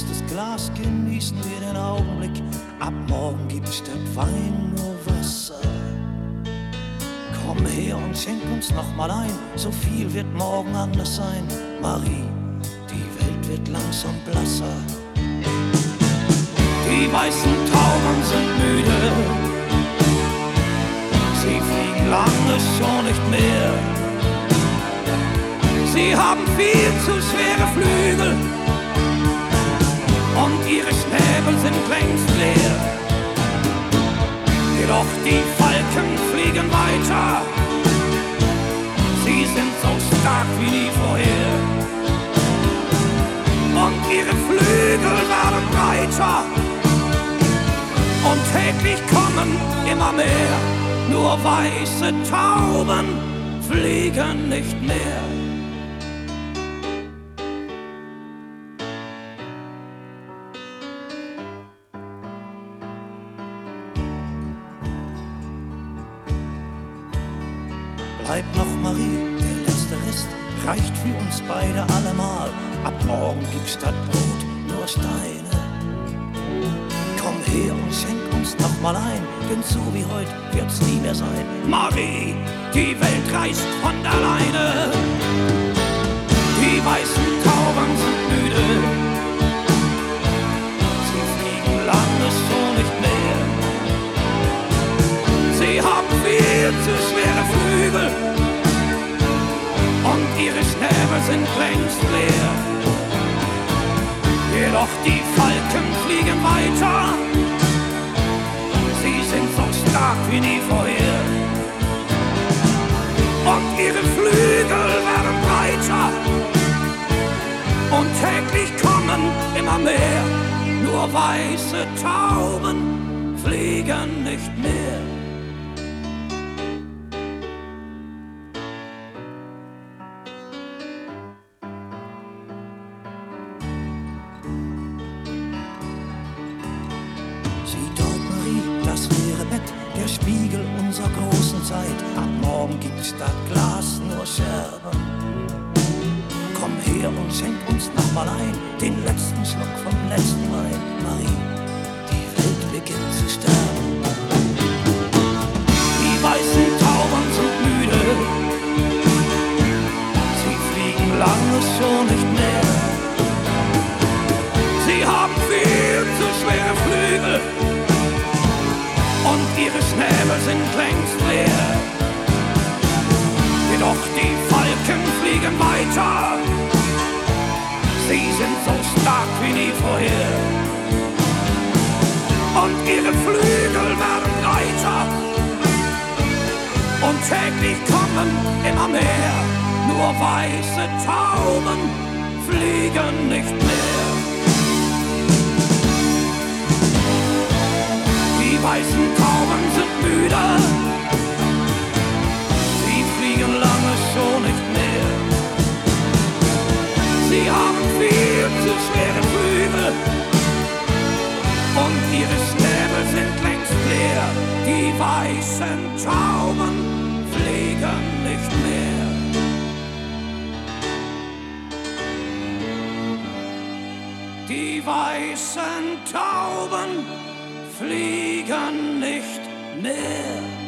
letztes Glas genießen wir den Augenblick. Ab morgen gibt's statt Wein nur Wasser. Komm her und schenk uns noch mal ein, so viel wird morgen anders sein. Marie, die Welt wird langsam blasser. Die weißen Tauben sind müde, sie fliegen lange schon nicht mehr. Sie haben viel zu schwere Flügel längst leer. Jedoch die Falken fliegen weiter, sie sind so stark wie nie vorher. Und ihre Flügel werden breiter und täglich kommen immer mehr. Nur weiße Tauben fliegen nicht mehr. Bleib noch, Marie, der letzte Rest reicht für uns beide allemal. Ab morgen gibt's statt Brot nur Steine. Komm her und schenk uns noch mal ein, denn so wie heute wird's nie mehr sein. Marie, die Welt reist von alleine. Die weißen Tauben sind müde. Sie fliegen lange schon nicht mehr. Sie haben viel zu schwere Schnäbel sind längst leer. Jedoch die Falken fliegen weiter, sie sind so stark wie nie vorher. Und ihre Flügel werden breiter und täglich kommen immer mehr. Nur weiße Tauben fliegen nicht mehr. Unserer großen Zeit. Ab morgen gibt's statt Glas nur Scherben. Komm her und schenk uns noch mal ein, den letzten Schluck vom letzten Wein. Marie, die Welt beginnt zu sterben. Die weißen Tauben sind müde, sie fliegen lange schon nicht mehr. Sie haben viel zu schwere Flügel Längst leer. Jedoch die Falken fliegen weiter, sie sind so stark wie nie vorher. Und ihre Flügel werden breiter und täglich kommen immer mehr. Nur weiße Tauben fliegen nicht mehr. Die weißen Müde. Sie fliegen lange schon nicht mehr. Sie haben viel zu schwere Flügel und ihre Schnäbel sind längst leer. Die weißen Tauben fliegen nicht mehr. Die weißen Tauben fliegen nicht man.